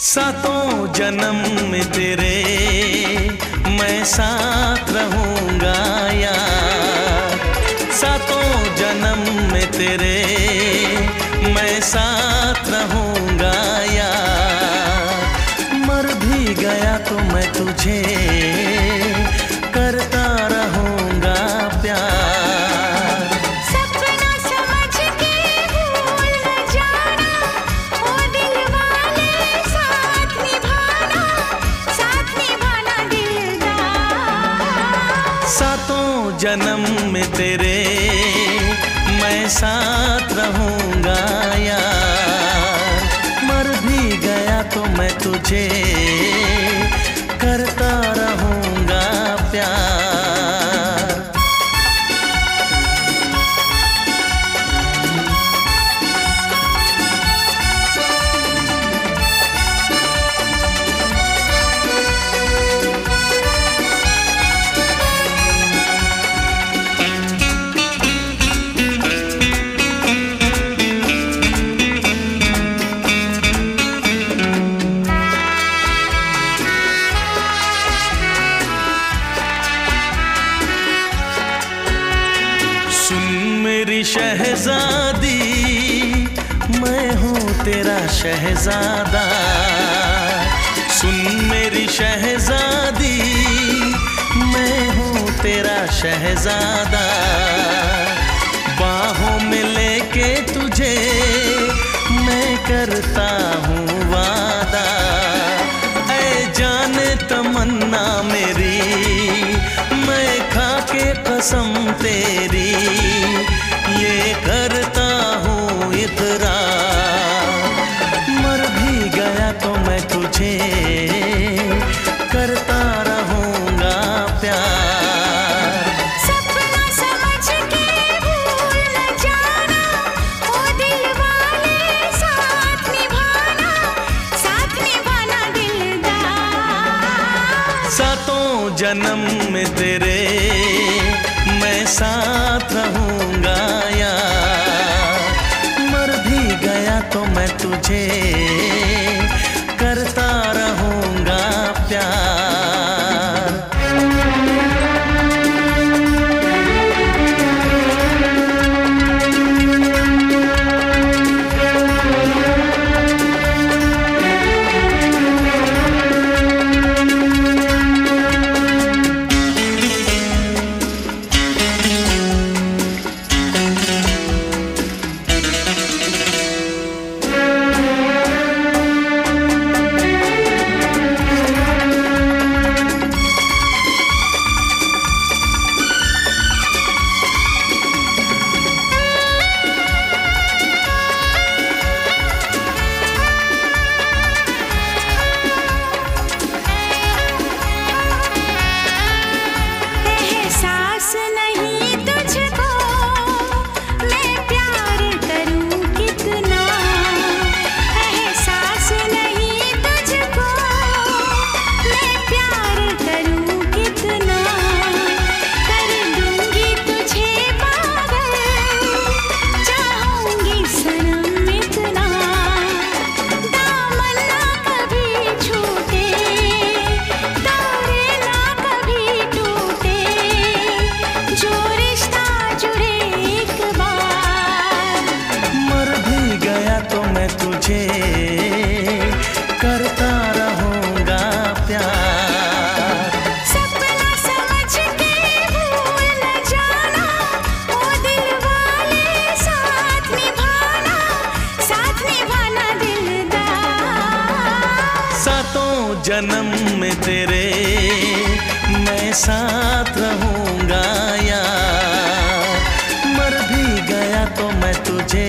सातों जन्म में तेरे मैं साथ रहूँगा यार। सातों जन्म में तेरे जन्म में तेरे मैं साथ रहूँगा यार। मर भी गया तो मैं तुझे सुन मेरी शहजादी, मैं हूँ तेरा शहजादा। सुन मेरी शहजादी, मैं हूँ तेरा शहजादा। बाहों में लेके तुझे मैं करता हूँ वादा। ऐ जान तमन्ना मेरी, मैं खा के कसम तेरी सातों जन्म में तेरे मैं साथ रहूँगा यार मर भी गया तो मैं तुझे जन्म में तेरे मैं साथ रहूँगा यार मर भी गया तो मैं तुझे